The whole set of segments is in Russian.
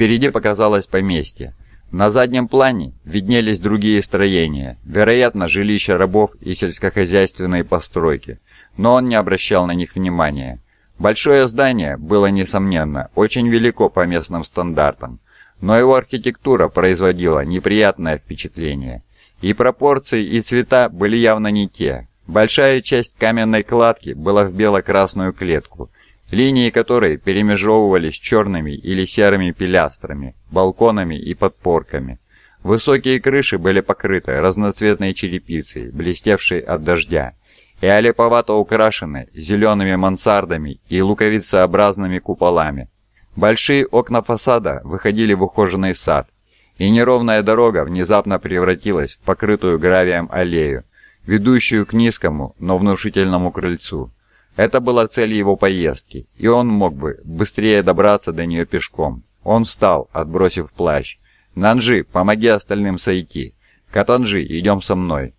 Впереди показалось поместье. На заднем плане виднелись другие строения, вероятно, жилища рабов и сельскохозяйственные постройки, но он не обращал на них внимания. Большое здание было, несомненно, очень велико по местным стандартам, но его архитектура производила неприятное впечатление. И пропорции, и цвета были явно не те. Большая часть каменной кладки была в бело-красную клетку, линии которой перемежевывались черными или серыми пилястрами, балконами и подпорками. Высокие крыши были покрыты разноцветной черепицей, блестевшей от дождя, и олеповато украшены зелеными мансардами и луковицеобразными куполами. Большие окна фасада выходили в ухоженный сад, и неровная дорога внезапно превратилась в покрытую гравием аллею, ведущую к низкому, но внушительному крыльцу. Это была цель его поездки, и он мог бы быстрее добраться до нее пешком. Он встал, отбросив плащ. «Нанжи, помоги остальным сойти. Катанжи, идем со мной».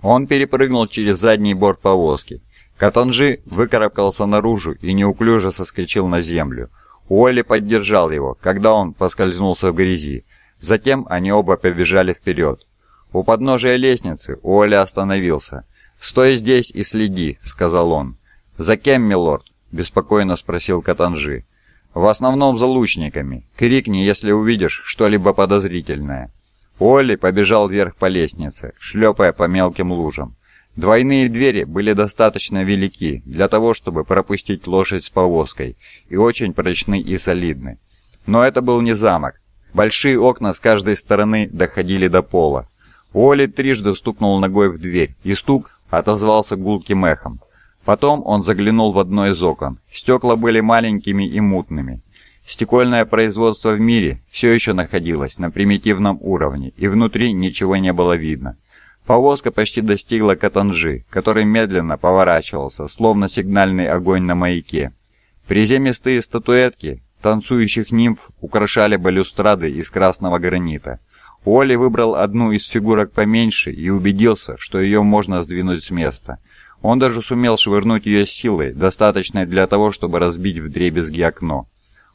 Он перепрыгнул через задний борт повозки. Катанжи выкарабкался наружу и неуклюже соскочил на землю. Уолли поддержал его, когда он поскользнулся в грязи. Затем они оба побежали вперед. У подножия лестницы Уолли остановился. «Стой здесь и следи», — сказал он. «За кем, милорд?» — беспокойно спросил Катанжи. «В основном за лучниками. Крикни, если увидишь что-либо подозрительное». Олли побежал вверх по лестнице, шлепая по мелким лужам. Двойные двери были достаточно велики для того, чтобы пропустить лошадь с повозкой, и очень прочны и солидны. Но это был не замок. Большие окна с каждой стороны доходили до пола. Уолли трижды стукнул ногой в дверь, и стук отозвался гулким эхом. Потом он заглянул в одно из окон. Стекла были маленькими и мутными. Стекольное производство в мире все еще находилось на примитивном уровне, и внутри ничего не было видно. Повозка почти достигла Катанжи, который медленно поворачивался, словно сигнальный огонь на маяке. Приземистые статуэтки танцующих нимф украшали балюстрады из красного гранита. Уолли выбрал одну из фигурок поменьше и убедился, что ее можно сдвинуть с места – он даже сумел швырнуть ее силой, достаточной для того, чтобы разбить вдребезги окно.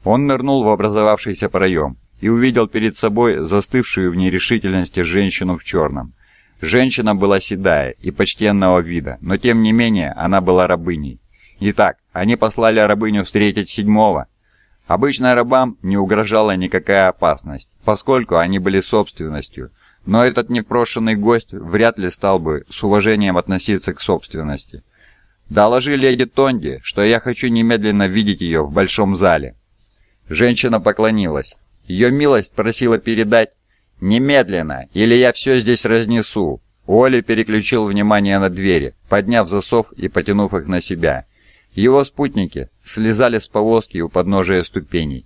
Он нырнул в образовавшийся проем и увидел перед собой застывшую в нерешительности женщину в черном. Женщина была седая и почтенного вида, но тем не менее она была рабыней. Итак, они послали рабыню встретить седьмого. Обычно рабам не угрожала никакая опасность, поскольку они были собственностью – но этот непрошенный гость вряд ли стал бы с уважением относиться к собственности. «Доложи леди Тонди, что я хочу немедленно видеть ее в большом зале». Женщина поклонилась. Ее милость просила передать «Немедленно, или я все здесь разнесу». Уолли переключил внимание на двери, подняв засов и потянув их на себя. Его спутники слезали с повозки у подножия ступеней.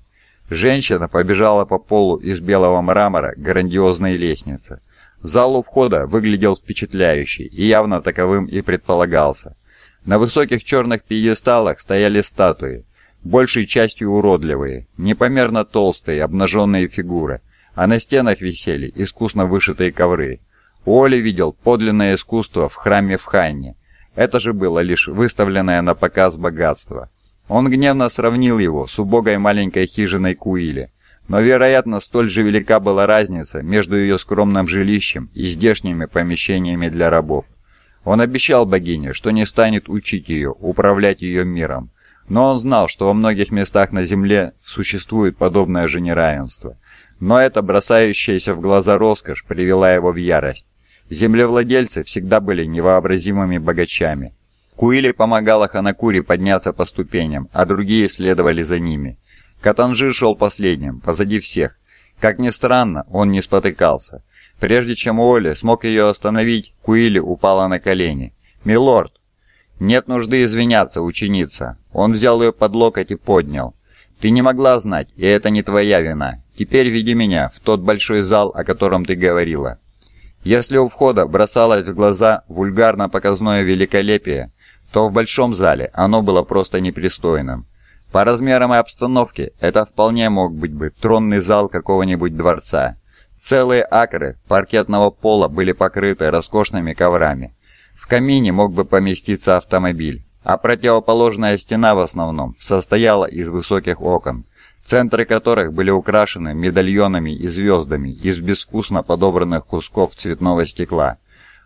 Женщина побежала по полу из белого мрамора грандиозной лестницы. Зал у входа выглядел впечатляющий и явно таковым и предполагался. На высоких черных пьедесталах стояли статуи, большей частью уродливые, непомерно толстые обнаженные фигуры, а на стенах висели искусно вышитые ковры. Уолли видел подлинное искусство в храме в Ханне. Это же было лишь выставленное на показ богатство – он гневно сравнил его с убогой маленькой хижиной Куили, но, вероятно, столь же велика была разница между ее скромным жилищем и здешними помещениями для рабов. Он обещал богине, что не станет учить ее, управлять ее миром, но он знал, что во многих местах на земле существует подобное же неравенство. Но эта бросающаяся в глаза роскошь привела его в ярость. Землевладельцы всегда были невообразимыми богачами – Куили помогала Ханакури подняться по ступеням, а другие следовали за ними. Катанжи шел последним, позади всех. Как ни странно, он не спотыкался. Прежде чем Оля смог ее остановить, Куили упала на колени. «Милорд!» «Нет нужды извиняться, ученица!» Он взял ее под локоть и поднял. «Ты не могла знать, и это не твоя вина. Теперь веди меня в тот большой зал, о котором ты говорила». Если у входа бросалось в глаза вульгарно-показное великолепие, то в большом зале оно было просто непристойным. По размерам и обстановке это вполне мог быть бы тронный зал какого-нибудь дворца. Целые акры паркетного пола были покрыты роскошными коврами. В камине мог бы поместиться автомобиль, а противоположная стена в основном состояла из высоких окон. центры которых были украшены медальонами и звездами из безвкусно подобранных кусков цветного стекла.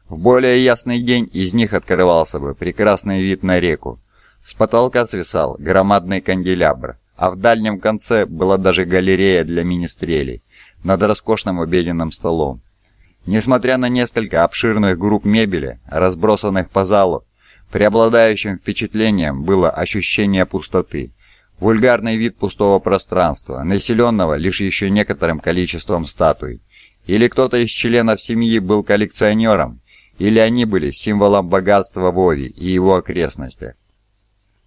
В более ясный день из них открывался бы прекрасный вид на реку. С потолка свисал громадный канделябр, а в дальнем конце была даже галерея для министрелей над роскошным обеденным столом. Несмотря на несколько обширных групп мебели, разбросанных по залу, преобладающим впечатлением было ощущение пустоты. Вульгарный вид пустого пространства, населенного лишь еще некоторым количеством статуй. Или кто-то из членов семьи был коллекционером, или они были символом богатства Вови и его окрестностях.